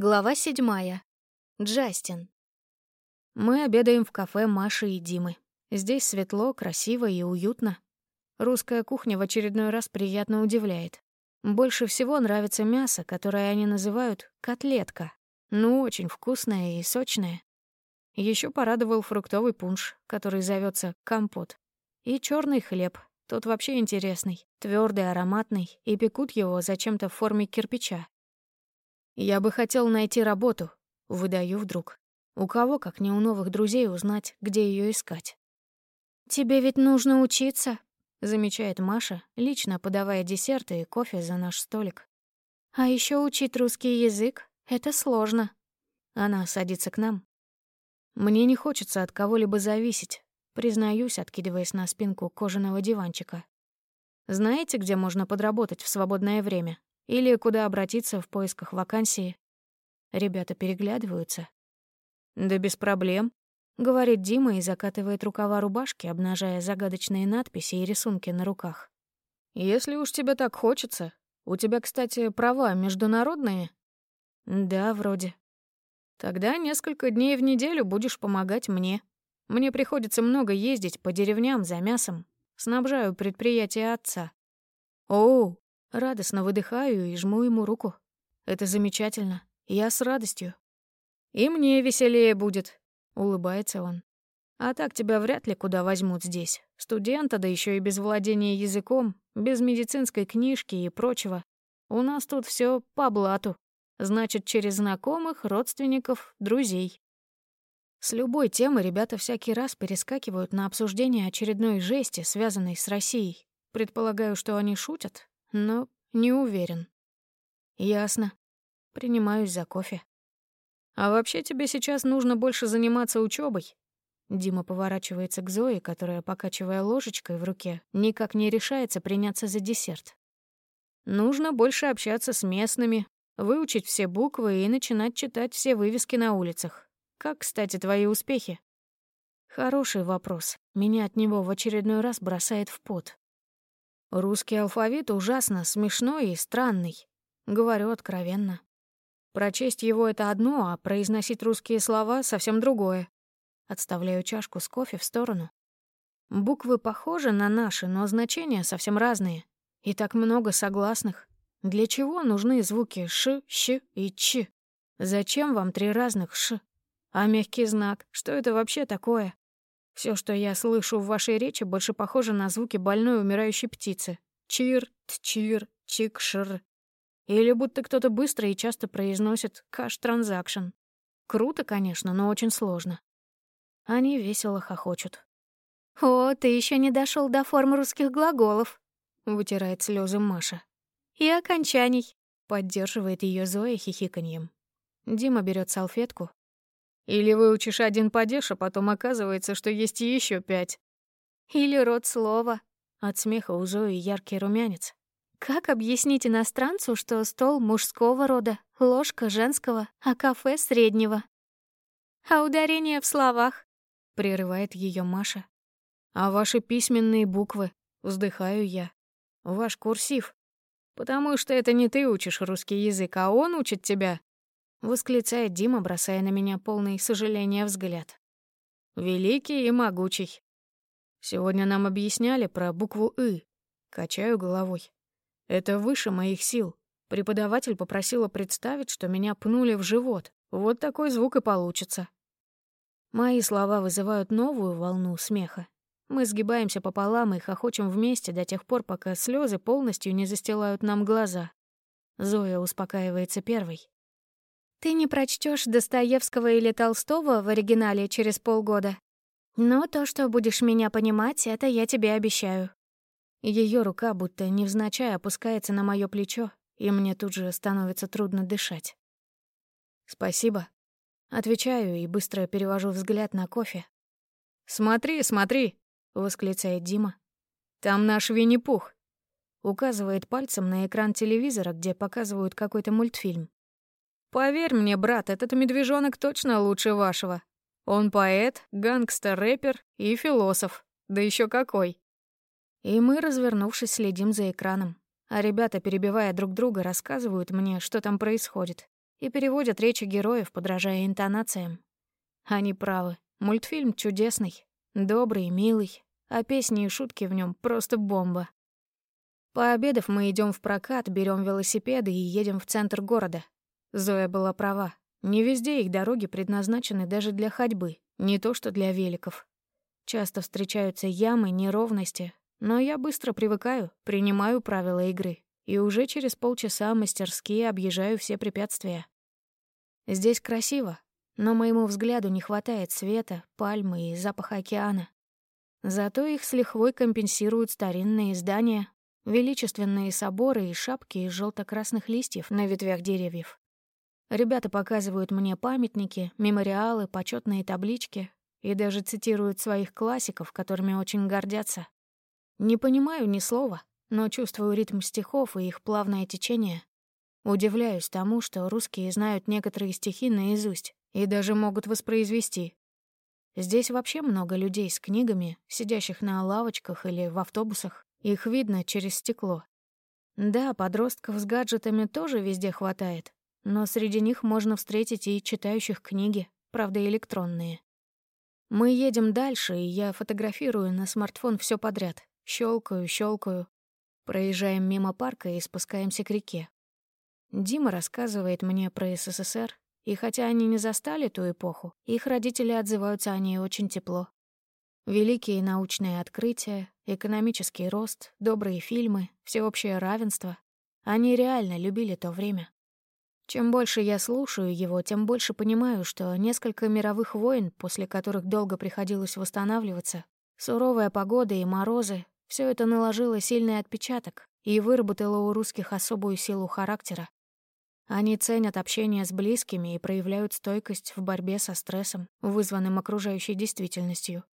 Глава седьмая. Джастин. Мы обедаем в кафе Маши и Димы. Здесь светло, красиво и уютно. Русская кухня в очередной раз приятно удивляет. Больше всего нравится мясо, которое они называют котлетка. Ну, очень вкусное и сочное. Еще порадовал фруктовый пунш, который зовется компот. И черный хлеб. Тот вообще интересный, твердый, ароматный, и пекут его зачем-то в форме кирпича. Я бы хотел найти работу, выдаю вдруг. У кого, как не у новых друзей, узнать, где ее искать? Тебе ведь нужно учиться, замечает Маша, лично подавая десерты и кофе за наш столик. А еще учить русский язык это сложно. Она садится к нам. Мне не хочется от кого-либо зависеть, признаюсь, откидываясь на спинку кожаного диванчика. Знаете, где можно подработать в свободное время? Или куда обратиться в поисках вакансии. Ребята переглядываются. «Да без проблем», — говорит Дима и закатывает рукава рубашки, обнажая загадочные надписи и рисунки на руках. «Если уж тебе так хочется. У тебя, кстати, права международные?» «Да, вроде». «Тогда несколько дней в неделю будешь помогать мне. Мне приходится много ездить по деревням за мясом. Снабжаю предприятие отца». «Оу, Радостно выдыхаю и жму ему руку. Это замечательно. Я с радостью. И мне веселее будет, улыбается он. А так тебя вряд ли куда возьмут здесь. Студента, да еще и без владения языком, без медицинской книжки и прочего. У нас тут все по блату. Значит, через знакомых, родственников, друзей. С любой темы ребята всякий раз перескакивают на обсуждение очередной жести, связанной с Россией. Предполагаю, что они шутят, но не уверен. Ясно. Принимаюсь за кофе. А вообще тебе сейчас нужно больше заниматься учебой. Дима поворачивается к Зое, которая, покачивая ложечкой в руке, никак не решается приняться за десерт. Нужно больше общаться с местными, выучить все буквы и начинать читать все вывески на улицах. Как, кстати, твои успехи? Хороший вопрос. Меня от него в очередной раз бросает в пот. Русский алфавит ужасно смешной и странный. Говорю откровенно. Прочесть его — это одно, а произносить русские слова — совсем другое. Отставляю чашку с кофе в сторону. Буквы похожи на наши, но значения совсем разные. И так много согласных. Для чего нужны звуки «ш», «щ» и «ч»? Зачем вам три разных «ш»? А мягкий знак, что это вообще такое? Все, что я слышу в вашей речи, больше похоже на звуки больной умирающей птицы. Чир, тчир, чикшир. Или будто кто-то быстро и часто произносит «каш-транзакшн». Круто, конечно, но очень сложно. Они весело хохочут. «О, ты еще не дошел до формы русских глаголов», — вытирает слезы Маша. «И окончаний», — поддерживает ее Зоя хихиканьем. Дима берет салфетку, или выучишь один падеж, а потом оказывается, что есть еще пять. Или род слова. От смеха у Зои яркий румянец. Как объяснить иностранцу, что стол мужского рода, ложка женского, а кафе среднего? А ударение в словах? Прерывает ее Маша. А ваши письменные буквы? Вздыхаю я. Ваш курсив. Потому что это не ты учишь русский язык, а он учит тебя. — восклицает Дима, бросая на меня полный сожаления взгляд. «Великий и могучий. Сегодня нам объясняли про букву «ы». Качаю головой. Это выше моих сил. Преподаватель попросила представить, что меня пнули в живот. Вот такой звук и получится. Мои слова вызывают новую волну смеха. Мы сгибаемся пополам и хохочем вместе до тех пор, пока слезы полностью не застилают нам глаза. Зоя успокаивается первой. Ты не прочтешь Достоевского или Толстого в оригинале через полгода. Но то, что будешь меня понимать, это я тебе обещаю. Ее рука будто невзначай опускается на мое плечо, и мне тут же становится трудно дышать. «Спасибо». Отвечаю и быстро перевожу взгляд на кофе. «Смотри, смотри!» — восклицает Дима. «Там наш Винни-Пух!» Указывает пальцем на экран телевизора, где показывают какой-то мультфильм. Поверь мне, брат, этот медвежонок точно лучше вашего. Он поэт, гангстер-рэпер и философ. Да еще какой. И мы, развернувшись, следим за экраном. А ребята, перебивая друг друга, рассказывают мне, что там происходит. и переводят речи героев, подражая интонациям. Они правы. Мультфильм чудесный, добрый, милый, а песни и шутки в нем просто бомба. Пообедав, мы идем в прокат, берем велосипеды и едем в центр города. Зоя была права. Не везде их дороги предназначены даже для ходьбы, не то что для великов. Часто встречаются ямы, неровности, но я быстро привыкаю, принимаю правила игры, и уже через полчаса мастерски объезжаю все препятствия. Здесь красиво, но моему взгляду не хватает света, пальмы и запаха океана. Зато их с лихвой компенсируют старинные здания, величественные соборы и шапки из желто красных листьев на ветвях деревьев. Ребята показывают мне памятники, мемориалы, почетные таблички и даже цитируют своих классиков, которыми очень гордятся. Не понимаю ни слова, но чувствую ритм стихов и их плавное течение. Удивляюсь тому, что русские знают некоторые стихи наизусть и даже могут воспроизвести. Здесь вообще много людей с книгами, сидящих на лавочках или в автобусах. Их видно через стекло. Да, подростков с гаджетами тоже везде хватает, но среди них можно встретить и читающих книги, правда, электронные. Мы едем дальше, и я фотографирую на смартфон все подряд. Щелкаю, щелкаю. Проезжаем мимо парка и спускаемся к реке. Дима рассказывает мне про СССР, и хотя они не застали ту эпоху, их родители отзываются о ней очень тепло. Великие научные открытия, экономический рост, добрые фильмы, всеобщее равенство. Они реально любили то время. Чем больше я слушаю его, тем больше понимаю, что несколько мировых войн, после которых долго приходилось восстанавливаться, суровая погода и морозы, все это наложило сильный отпечаток и выработало у русских особую силу характера, они ценят общение с близкими и проявляют стойкость в борьбе со стрессом, вызванным окружающей действительностью.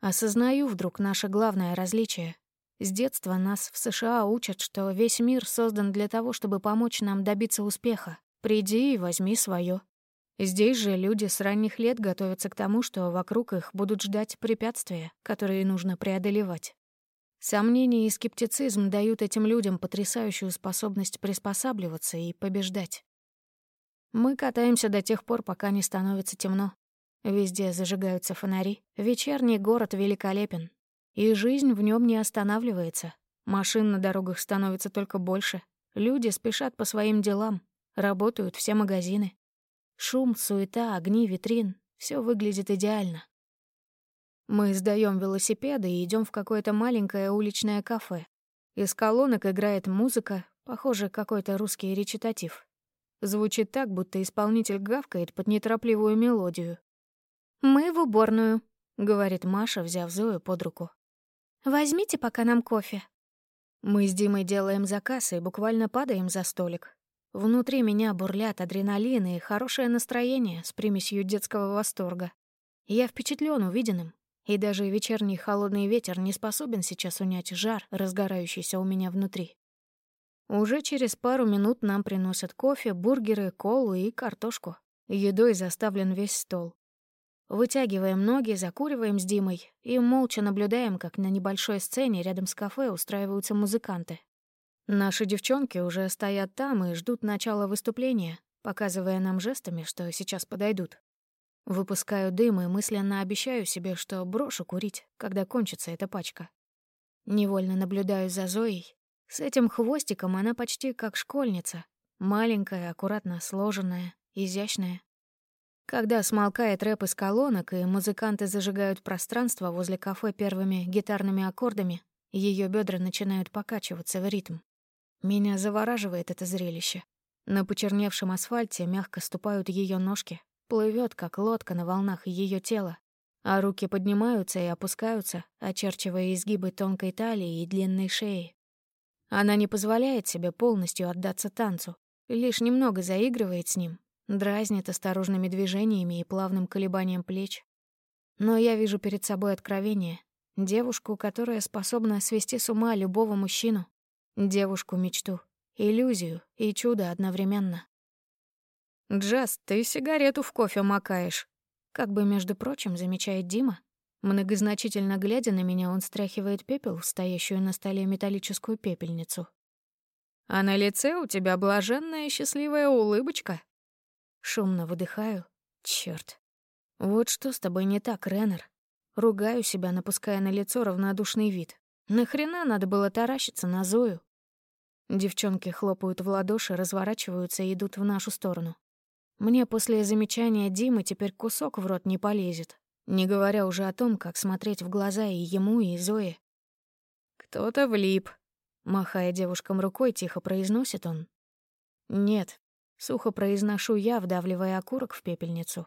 Осознаю вдруг наше главное различие. С детства нас в США учат, что весь мир создан для того, чтобы помочь нам добиться успеха. Приди и возьми свое. Здесь же люди с ранних лет готовятся к тому, что вокруг их будут ждать препятствия, которые нужно преодолевать. Сомнения и скептицизм дают этим людям потрясающую способность приспосабливаться и побеждать. Мы катаемся до тех пор, пока не становится темно. Везде зажигаются фонари. Вечерний город великолепен. И жизнь в нем не останавливается. Машин на дорогах становится только больше. Люди спешат по своим делам. Работают все магазины. Шум, суета, огни, витрин — все выглядит идеально. Мы сдаем велосипеды и идем в какое-то маленькое уличное кафе. Из колонок играет музыка, похоже, какой-то русский речитатив. Звучит так, будто исполнитель гавкает под неторопливую мелодию. «Мы в уборную», — говорит Маша, взяв Зою под руку. «Возьмите пока нам кофе». Мы с Димой делаем заказ и буквально падаем за столик. Внутри меня бурлят адреналин и хорошее настроение с примесью детского восторга. Я впечатлен увиденным, и даже вечерний холодный ветер не способен сейчас унять жар, разгорающийся у меня внутри. Уже через пару минут нам приносят кофе, бургеры, колу и картошку. Едой заставлен весь стол. Вытягиваем ноги, закуриваем с Димой и молча наблюдаем, как на небольшой сцене рядом с кафе устраиваются музыканты. Наши девчонки уже стоят там и ждут начала выступления, показывая нам жестами, что сейчас подойдут. Выпускаю дым и мысленно обещаю себе, что брошу курить, когда кончится эта пачка. Невольно наблюдаю за Зоей. С этим хвостиком она почти как школьница. Маленькая, аккуратно сложенная, изящная. Когда смолкает рэп из колонок, и музыканты зажигают пространство возле кафе первыми гитарными аккордами, ее бедра начинают покачиваться в ритм. Меня завораживает это зрелище. На почерневшем асфальте мягко ступают ее ножки, плывет, как лодка на волнах ее тела, а руки поднимаются и опускаются, очерчивая изгибы тонкой талии и длинной шеи. Она не позволяет себе полностью отдаться танцу, лишь немного заигрывает с ним, дразнит осторожными движениями и плавным колебанием плеч. Но я вижу перед собой откровение, девушку, которая способна свести с ума любого мужчину, девушку-мечту, иллюзию и чудо одновременно. «Джаз, ты сигарету в кофе макаешь», — как бы, между прочим, замечает Дима. Многозначительно глядя на меня, он стряхивает пепел, стоящую на столе металлическую пепельницу. «А на лице у тебя блаженная счастливая улыбочка. Шумно выдыхаю. Чёрт. Вот что с тобой не так, Реннер? Ругаю себя, напуская на лицо равнодушный вид. Нахрена надо было таращиться на Зою? Девчонки хлопают в ладоши, разворачиваются и идут в нашу сторону. Мне после замечания Димы теперь кусок в рот не полезет, не говоря уже о том, как смотреть в глаза и ему, и Зое. «Кто-то влип», — махая девушкам рукой, тихо произносит он. «Нет», — сухо произношу я, вдавливая окурок в пепельницу.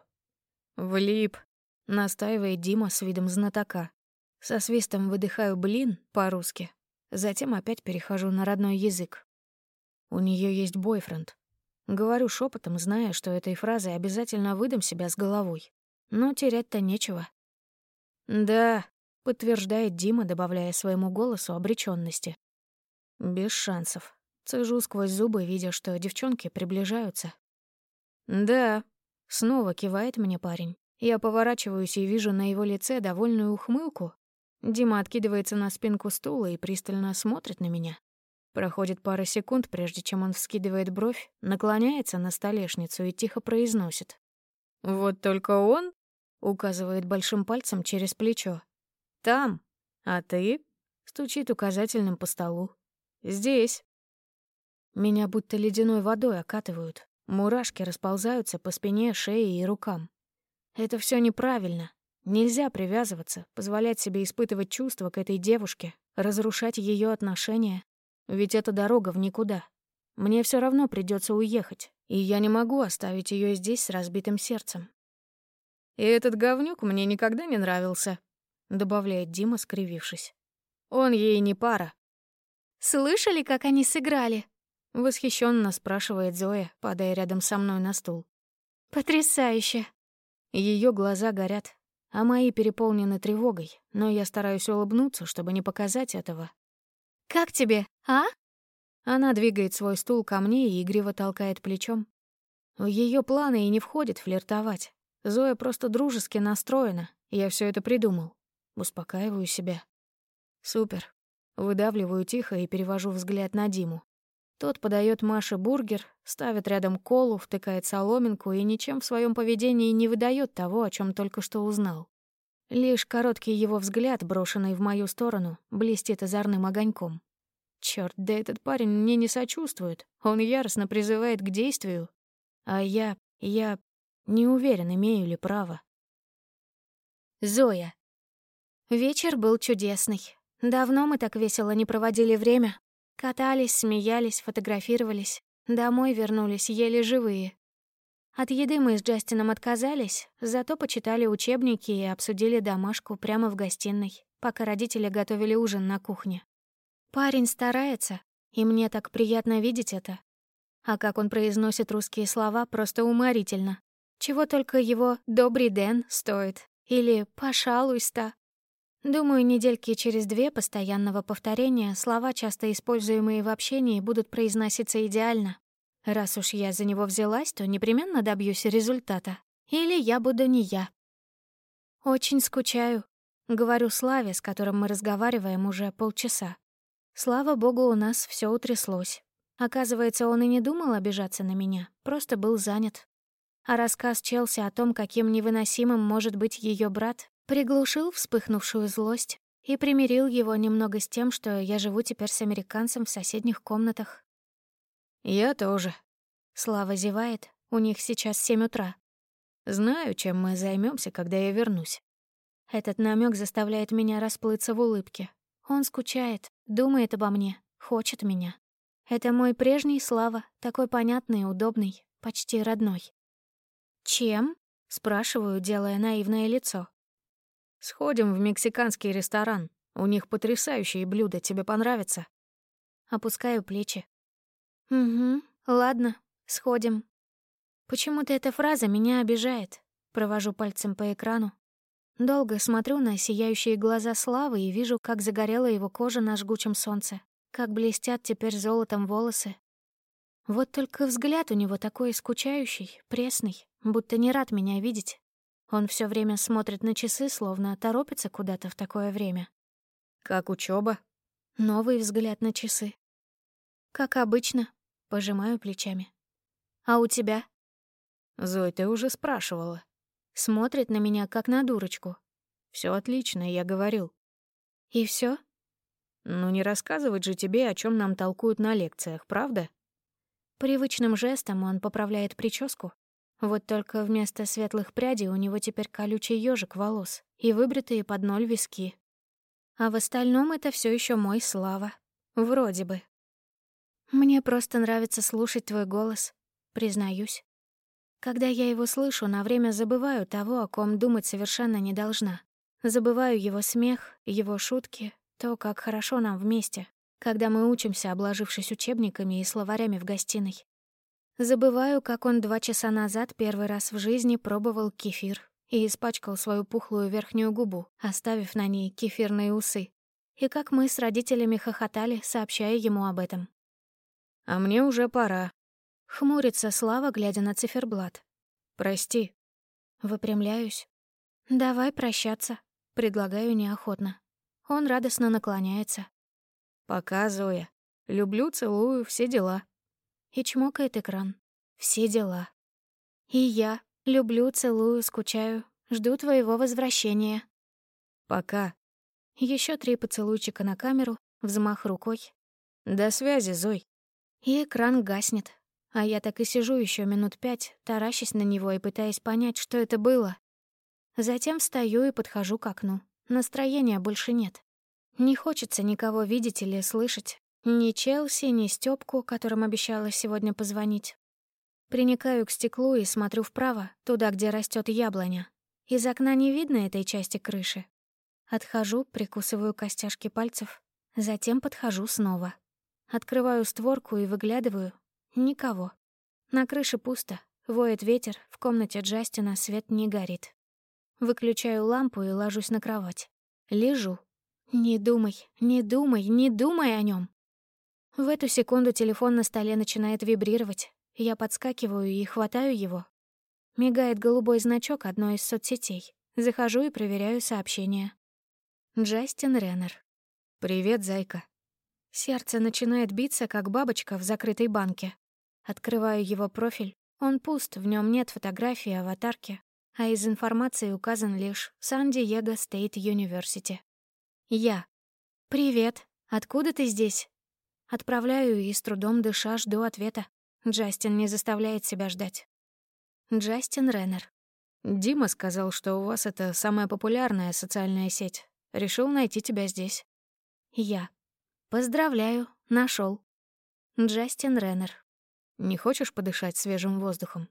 «Влип», — настаивает Дима с видом знатока. Со свистом выдыхаю «блин» по-русски, затем опять перехожу на родной язык. У нее есть бойфренд. Говорю шепотом, зная, что этой фразой обязательно выдам себя с головой. Но терять-то нечего. «Да», — подтверждает Дима, добавляя своему голосу обречённости. «Без шансов». Цежу сквозь зубы, видя, что девчонки приближаются. «Да», — снова кивает мне парень. Я поворачиваюсь и вижу на его лице довольную ухмылку. Дима откидывается на спинку стула и пристально смотрит на меня. Проходит пара секунд, прежде чем он вскидывает бровь, наклоняется на столешницу и тихо произносит. «Вот только он?» — указывает большим пальцем через плечо. «Там. А ты?» — стучит указательным по столу. «Здесь». Меня будто ледяной водой окатывают. Мурашки расползаются по спине, шее и рукам. Это все неправильно. Нельзя привязываться, позволять себе испытывать чувства к этой девушке, разрушать ее отношения. Ведь это дорога в никуда. Мне все равно придется уехать, и я не могу оставить ее здесь с разбитым сердцем. «И этот говнюк мне никогда не нравился», — добавляет Дима, скривившись. «Он ей не пара». «Слышали, как они сыграли?» — восхищенно спрашивает Зоя, падая рядом со мной на стул. «Потрясающе!» Ее глаза горят, а мои переполнены тревогой, но я стараюсь улыбнуться, чтобы не показать этого. «Как тебе, а?» Она двигает свой стул ко мне и игриво толкает плечом. В ее планы и не входит флиртовать. Зоя просто дружески настроена, я все это придумал. Успокаиваю себя. Супер. Выдавливаю тихо и перевожу взгляд на Диму. Тот подает Маше бургер, ставит рядом колу, втыкает соломинку и ничем в своем поведении не выдает того, о чем только что узнал. Лишь короткий его взгляд, брошенный в мою сторону, блестит озорным огоньком. Черт, да этот парень мне не сочувствует. Он яростно призывает к действию. А я... я... не уверен, имею ли право. Зоя. Вечер был чудесный. Давно мы так весело не проводили время. Катались, смеялись, фотографировались. Домой вернулись еле живые. От еды мы с Джастином отказались, зато почитали учебники и обсудили домашку прямо в гостиной, пока родители готовили ужин на кухне. Парень старается, и мне так приятно видеть это. А как он произносит русские слова, просто уморительно. Чего только его «добрый день» стоит. Или «пожалуйста». Думаю, недельки через две постоянного повторения слова, часто используемые в общении, будут произноситься идеально. Раз уж я за него взялась, то непременно добьюсь результата. Или я буду не я. Очень скучаю. Говорю Славе, с которым мы разговариваем уже полчаса. Слава богу, у нас все утряслось. Оказывается, он и не думал обижаться на меня, просто был занят. А рассказ Челси о том, каким невыносимым может быть ее брат, приглушил вспыхнувшую злость и примирил его немного с тем, что я живу теперь с американцем в соседних комнатах. «Я тоже». Слава зевает, у них сейчас семь утра. «Знаю, чем мы займемся, когда я вернусь». Этот намек заставляет меня расплыться в улыбке. Он скучает, думает обо мне, хочет меня. Это мой прежний Слава, такой понятный, удобный, почти родной. «Чем?» — спрашиваю, делая наивное лицо. «Сходим в мексиканский ресторан. У них потрясающие блюда, тебе понравится?» Опускаю плечи. «Угу, ладно, сходим». Почему-то эта фраза меня обижает. Провожу пальцем по экрану. Долго смотрю на сияющие глаза Славы и вижу, как загорела его кожа на жгучем солнце, как блестят теперь золотом волосы. Вот только взгляд у него такой скучающий, пресный, будто не рад меня видеть. Он все время смотрит на часы, словно торопится куда-то в такое время. «Как учеба? Новый взгляд на часы. «Как обычно», Пожимаю плечами. «А у тебя?» «Зой, ты уже спрашивала». Смотрит на меня, как на дурочку. Все отлично, я говорил». «И все? «Ну не рассказывать же тебе, о чем нам толкуют на лекциях, правда?» Привычным жестом он поправляет прическу. Вот только вместо светлых прядей у него теперь колючий ежик волос и выбритые под ноль виски. А в остальном это все еще мой Слава. Вроде бы. Мне просто нравится слушать твой голос, признаюсь. Когда я его слышу, на время забываю того, о ком думать совершенно не должна. Забываю его смех, его шутки, то, как хорошо нам вместе, когда мы учимся, обложившись учебниками и словарями в гостиной. Забываю, как он два часа назад первый раз в жизни пробовал кефир и испачкал свою пухлую верхнюю губу, оставив на ней кефирные усы. И как мы с родителями хохотали, сообщая ему об этом. «А мне уже пора», — хмурится Слава, глядя на циферблат. «Прости». Выпрямляюсь. «Давай прощаться», — предлагаю неохотно. Он радостно наклоняется. «Пока, Зоя. Люблю, целую, все дела». И чмокает экран. «Все дела». «И я», Люблю, целую, скучаю. Жду твоего возвращения. Пока. Еще три поцелуйчика на камеру, взмах рукой. До связи, Зой. И экран гаснет. А я так и сижу еще минут пять, таращась на него и пытаясь понять, что это было. Затем встаю и подхожу к окну. Настроения больше нет. Не хочется никого видеть или слышать. Ни Челси, ни Стёпку, которым обещала сегодня позвонить. Приникаю к стеклу и смотрю вправо, туда, где растет яблоня. Из окна не видно этой части крыши. Отхожу, прикусываю костяшки пальцев, затем подхожу снова. Открываю створку и выглядываю. Никого. На крыше пусто, воет ветер, в комнате Джастина свет не горит. Выключаю лампу и ложусь на кровать. Лежу. Не думай, не думай, не думай о нем. В эту секунду телефон на столе начинает вибрировать, я подскакиваю и хватаю его. Мигает голубой значок одной из соцсетей. Захожу и проверяю сообщение. Джастин Реннер. «Привет, зайка». Сердце начинает биться, как бабочка в закрытой банке. Открываю его профиль. Он пуст, в нем нет фотографии, аватарки, а из информации указан лишь Сан-Диего Стейт Юниверсити. Я. «Привет. Откуда ты здесь?» Отправляю и с трудом дыша жду ответа. Джастин не заставляет себя ждать. Джастин Реннер. Дима сказал, что у вас это самая популярная социальная сеть. Решил найти тебя здесь. Я. Поздравляю, нашел. Джастин Реннер. Не хочешь подышать свежим воздухом?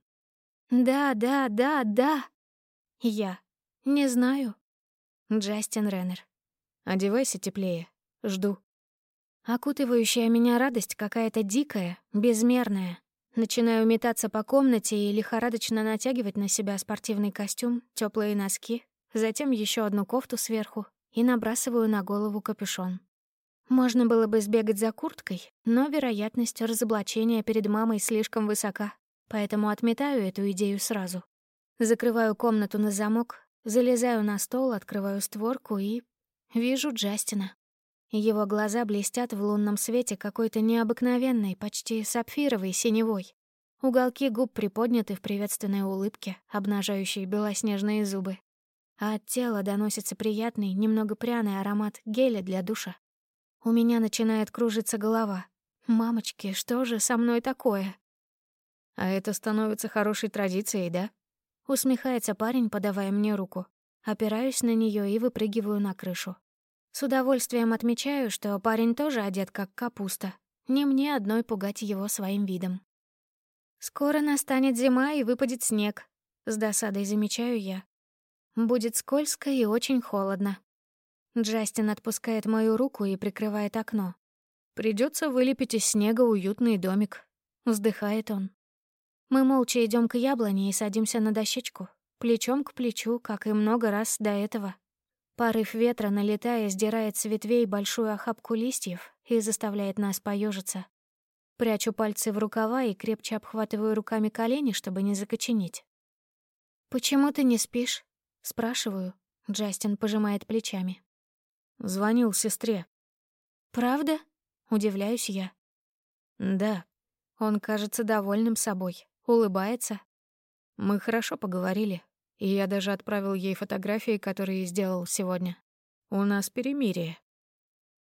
Да, да, да, да. Я. Не знаю. Джастин Реннер. Одевайся теплее. Жду. Окутывающая меня радость какая-то дикая, безмерная. Начинаю метаться по комнате и лихорадочно натягивать на себя спортивный костюм, теплые носки, затем еще одну кофту сверху и набрасываю на голову капюшон. Можно было бы сбегать за курткой, но вероятность разоблачения перед мамой слишком высока, поэтому отметаю эту идею сразу. Закрываю комнату на замок, залезаю на стол, открываю створку и... Вижу Джастина. Его глаза блестят в лунном свете какой-то необыкновенной, почти сапфировой синевой. Уголки губ приподняты в приветственной улыбке, обнажающей белоснежные зубы. А от тела доносится приятный, немного пряный аромат геля для душа. У меня начинает кружиться голова. «Мамочки, что же со мной такое?» «А это становится хорошей традицией, да?» Усмехается парень, подавая мне руку. Опираюсь на нее и выпрыгиваю на крышу. С удовольствием отмечаю, что парень тоже одет как капуста. Не мне одной пугать его своим видом. Скоро настанет зима и выпадет снег. С досадой замечаю я. Будет скользко и очень холодно. Джастин отпускает мою руку и прикрывает окно. Придется вылепить из снега уютный домик. Вздыхает он. Мы молча идем к яблоне и садимся на дощечку, плечом к плечу, как и много раз до этого. Порыв ветра, налетая, сдирает с ветвей большую охапку листьев и заставляет нас поежиться. Прячу пальцы в рукава и крепче обхватываю руками колени, чтобы не закоченеть. «Почему ты не спишь?» — спрашиваю. Джастин пожимает плечами. Звонил сестре. «Правда?» — удивляюсь я. «Да». Он кажется довольным собой, улыбается. Мы хорошо поговорили, и я даже отправил ей фотографии, которые сделал сегодня. У нас перемирие.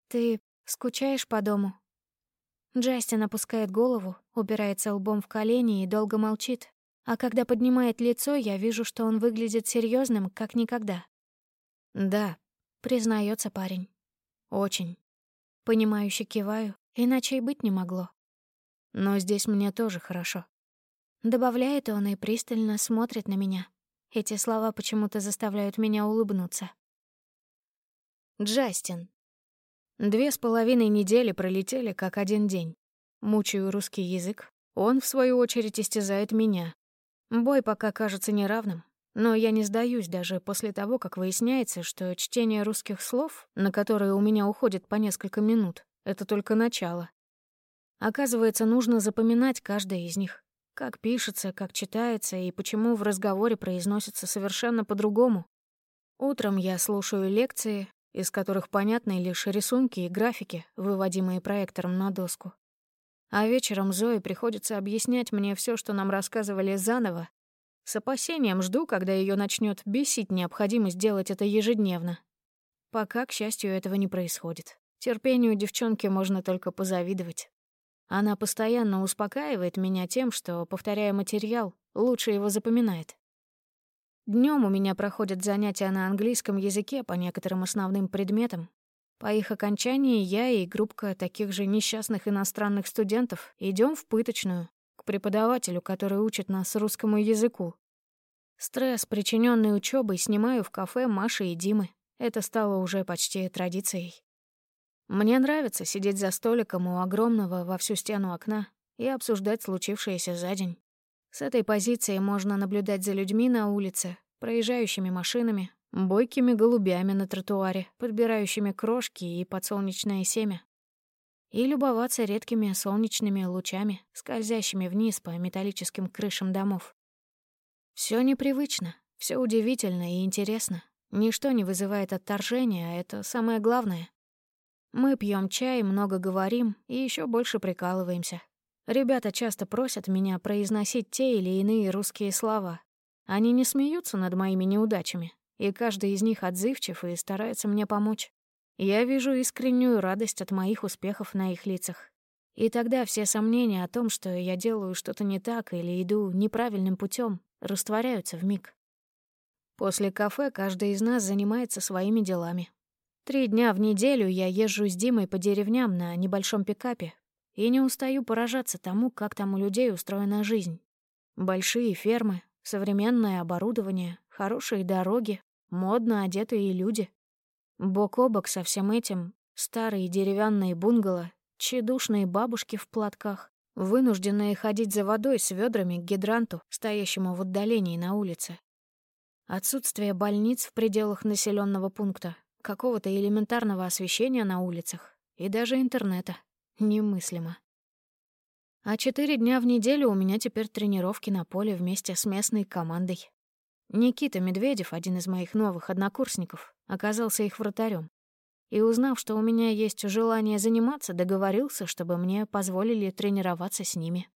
Ты скучаешь по дому? Джастин опускает голову, упирается лбом в колени и долго молчит. А когда поднимает лицо, я вижу, что он выглядит серьезным, как никогда. Да, признается парень. Очень. Понимающе киваю, иначе и быть не могло. Но здесь мне тоже хорошо. Добавляет он и пристально смотрит на меня. Эти слова почему-то заставляют меня улыбнуться. Джастин. Две с половиной недели пролетели как один день. Мучаю русский язык. Он, в свою очередь, истязает меня. Бой пока кажется неравным, но я не сдаюсь даже после того, как выясняется, что чтение русских слов, на которые у меня уходит по несколько минут, это только начало. Оказывается, нужно запоминать каждое из них. Как пишется, как читается и почему в разговоре произносится совершенно по-другому. Утром я слушаю лекции, из которых понятны лишь рисунки и графики, выводимые проектором на доску. А вечером Зое приходится объяснять мне все, что нам рассказывали заново. С опасением жду, когда ее начнет бесить необходимость делать это ежедневно. Пока, к счастью, этого не происходит. Терпению девчонки можно только позавидовать. Она постоянно успокаивает меня тем, что, повторяя материал, лучше его запоминает. Днем у меня проходят занятия на английском языке по некоторым основным предметам. По их окончании я и группка таких же несчастных иностранных студентов идем в пыточную, к преподавателю, который учит нас русскому языку. Стресс, причиненный учебой, снимаю в кафе Маши и Димы. Это стало уже почти традицией. Мне нравится сидеть за столиком у огромного во всю стену окна и обсуждать случившееся за день. С этой позиции можно наблюдать за людьми на улице, проезжающими машинами, бойкими голубями на тротуаре, подбирающими крошки и подсолнечное семя. И любоваться редкими солнечными лучами, скользящими вниз по металлическим крышам домов. Все непривычно, все удивительно и интересно. Ничто не вызывает отторжения, а это самое главное. Мы пьем чай, много говорим и еще больше прикалываемся. Ребята часто просят меня произносить те или иные русские слова. Они не смеются над моими неудачами, и каждый из них отзывчив и старается мне помочь. Я вижу искреннюю радость от моих успехов на их лицах. И тогда все сомнения о том, что я делаю что-то не так или иду неправильным путем, растворяются в миг. После кафе каждый из нас занимается своими делами. Три дня в неделю я езжу с Димой по деревням на небольшом пикапе, и не устаю поражаться тому, как там у людей устроена жизнь. Большие фермы, современное оборудование, хорошие дороги, модно одетые люди. Бок о бок со всем этим старые деревянные бунгало, тщедушные бабушки в платках, вынужденные ходить за водой с ведрами к гидранту, стоящему в отдалении на улице. Отсутствие больниц в пределах населенного пункта, какого-то элементарного освещения на улицах и даже интернета — Немыслимо. А четыре дня в неделю у меня теперь тренировки на поле вместе с местной командой. Никита Медведев, один из моих новых однокурсников, оказался их вратарем. И узнав, что у меня есть желание заниматься, договорился, чтобы мне позволили тренироваться с ними.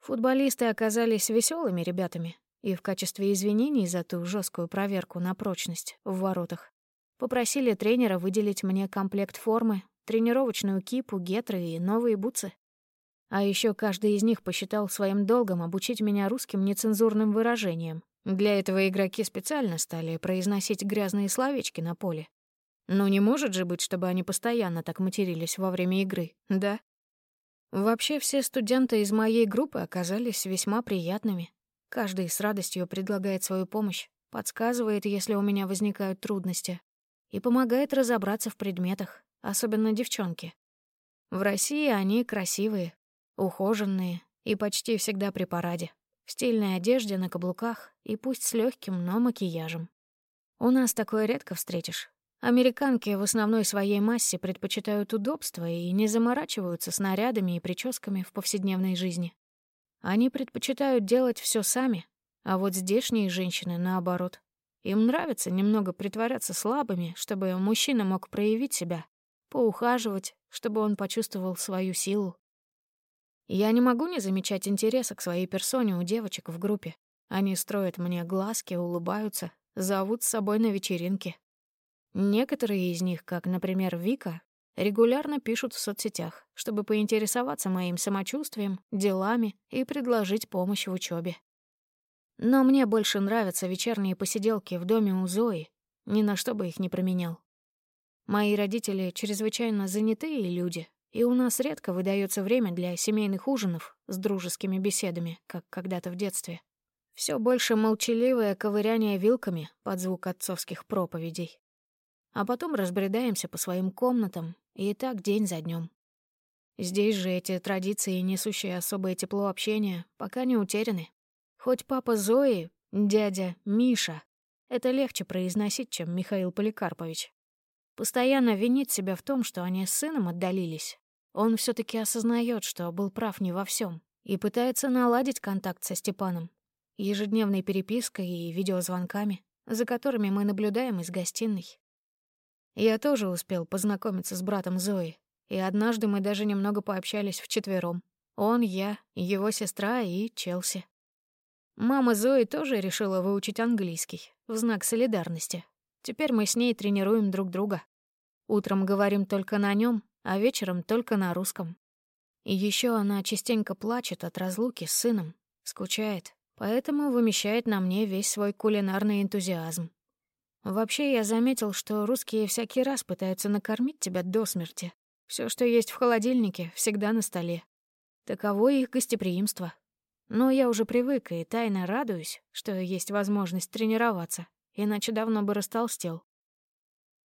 Футболисты оказались веселыми ребятами, и в качестве извинений за ту жесткую проверку на прочность в воротах попросили тренера выделить мне комплект формы, тренировочную кипу, гетры и новые бутсы. А еще каждый из них посчитал своим долгом обучить меня русским нецензурным выражениям. Для этого игроки специально стали произносить грязные словечки на поле. Но не может же быть, чтобы они постоянно так матерились во время игры, да? Вообще все студенты из моей группы оказались весьма приятными. Каждый с радостью предлагает свою помощь, подсказывает, если у меня возникают трудности, и помогает разобраться в предметах, особенно девчонки. В России они красивые, ухоженные и почти всегда при параде, в стильной одежде на каблуках и пусть с легким, но макияжем. У нас такое редко встретишь. Американки в основной своей массе предпочитают удобство и не заморачиваются с нарядами и прическами в повседневной жизни. Они предпочитают делать все сами, а вот здешние женщины наоборот. Им нравится немного притворяться слабыми, чтобы мужчина мог проявить себя поухаживать, чтобы он почувствовал свою силу. Я не могу не замечать интереса к своей персоне у девочек в группе. Они строят мне глазки, улыбаются, зовут с собой на вечеринки. Некоторые из них, как, например, Вика, регулярно пишут в соцсетях, чтобы поинтересоваться моим самочувствием, делами и предложить помощь в учебе. Но мне больше нравятся вечерние посиделки в доме у Зои, ни на что бы их не променял. Мои родители чрезвычайно занятые люди, и у нас редко выдается время для семейных ужинов с дружескими беседами, как когда-то в детстве. Все больше молчаливое ковыряние вилками под звук отцовских проповедей. А потом разбредаемся по своим комнатам, и так день за днем. Здесь же эти традиции, несущие особое тепло общения, пока не утеряны. Хоть папа Зои, дядя Миша, это легче произносить, чем Михаил Поликарпович. Постоянно винит себя в том, что они с сыном отдалились. Он все таки осознает, что был прав не во всем, и пытается наладить контакт со Степаном. Ежедневной перепиской и видеозвонками, за которыми мы наблюдаем из гостиной. Я тоже успел познакомиться с братом Зои, и однажды мы даже немного пообщались вчетвером. Он, я, его сестра и Челси. Мама Зои тоже решила выучить английский, в знак солидарности. Теперь мы с ней тренируем друг друга. Утром говорим только на нем, а вечером только на русском. И еще она частенько плачет от разлуки с сыном, скучает, поэтому вымещает на мне весь свой кулинарный энтузиазм. Вообще, я заметил, что русские всякий раз пытаются накормить тебя до смерти. Все, что есть в холодильнике, всегда на столе. Таково их гостеприимство. Но я уже привык и тайно радуюсь, что есть возможность тренироваться, иначе давно бы растолстел.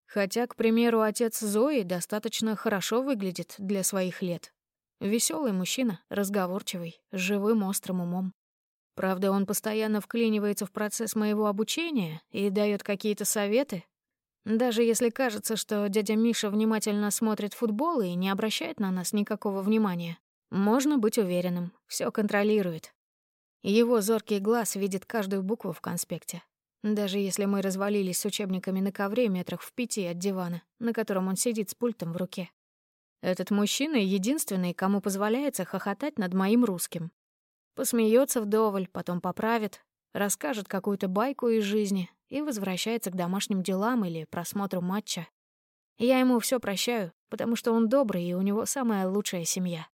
Хотя, к примеру, отец Зои достаточно хорошо выглядит для своих лет. Веселый мужчина, разговорчивый, с живым острым умом. Правда, он постоянно вклинивается в процесс моего обучения и дает какие-то советы. Даже если кажется, что дядя Миша внимательно смотрит футбол и не обращает на нас никакого внимания, можно быть уверенным, все контролирует. Его зоркий глаз видит каждую букву в конспекте. Даже если мы развалились с учебниками на ковре метрах в пяти от дивана, на котором он сидит с пультом в руке. Этот мужчина — единственный, кому позволяется хохотать над моим русским. Посмеется вдоволь, потом поправит, расскажет какую-то байку из жизни и возвращается к домашним делам или просмотру матча. Я ему все прощаю, потому что он добрый, и у него самая лучшая семья.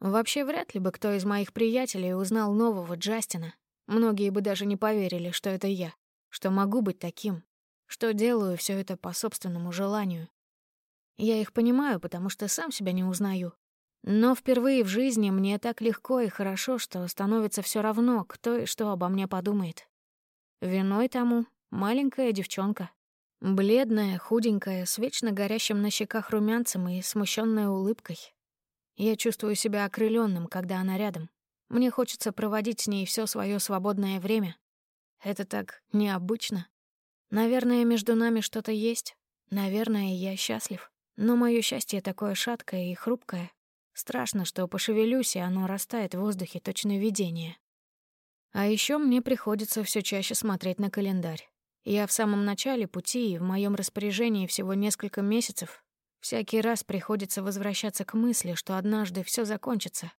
Вообще, вряд ли бы кто из моих приятелей узнал нового Джастина. Многие бы даже не поверили, что это я, что могу быть таким, что делаю все это по собственному желанию. Я их понимаю, потому что сам себя не узнаю. Но впервые в жизни мне так легко и хорошо, что становится все равно, кто и что обо мне подумает. Виной тому маленькая девчонка. Бледная, худенькая, с вечно горящим на щеках румянцем и смущенной улыбкой. Я чувствую себя окрыленным, когда она рядом. Мне хочется проводить с ней все свое свободное время. Это так необычно. Наверное, между нами что-то есть. Наверное, я счастлив. Но мое счастье такое шаткое и хрупкое. Страшно, что пошевелюсь, и оно растает в воздухе точно видение. А еще мне приходится все чаще смотреть на календарь. Я в самом начале пути, и в моем распоряжении всего несколько месяцев, Всякий раз приходится возвращаться к мысли, что однажды все закончится.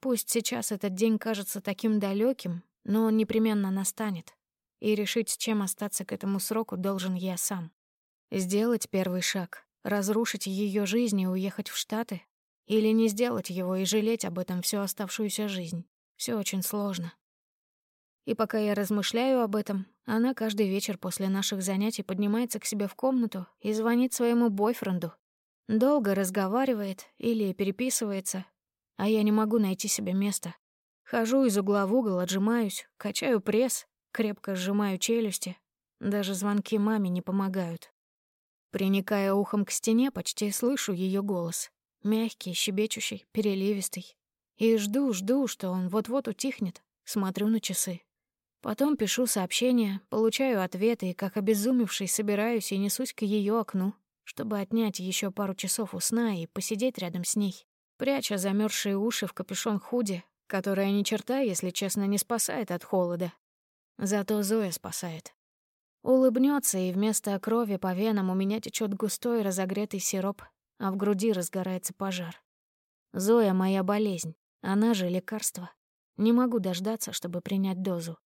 Пусть сейчас этот день кажется таким далеким, но он непременно настанет. И решить, с чем остаться к этому сроку, должен я сам. Сделать первый шаг, разрушить ее жизнь и уехать в Штаты? Или не сделать его и жалеть об этом всю оставшуюся жизнь? Все очень сложно. И пока я размышляю об этом, она каждый вечер после наших занятий поднимается к себе в комнату и звонит своему бойфренду, Долго разговаривает или переписывается, а я не могу найти себе места. Хожу из угла в угол, отжимаюсь, качаю пресс, крепко сжимаю челюсти. Даже звонки маме не помогают. Приникая ухом к стене, почти слышу ее голос. Мягкий, щебечущий, переливистый. И жду, жду, что он вот-вот утихнет. Смотрю на часы. Потом пишу сообщения, получаю ответы и, как обезумевший, собираюсь и несусь к ее окну, чтобы отнять еще пару часов у сна и посидеть рядом с ней, пряча замерзшие уши в капюшон худи, которая ни черта, если честно, не спасает от холода. Зато Зоя спасает. Улыбнется, и вместо крови по венам у меня течет густой разогретый сироп, а в груди разгорается пожар. Зоя — моя болезнь, она же лекарство. Не могу дождаться, чтобы принять дозу.